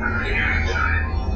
Earlier in time.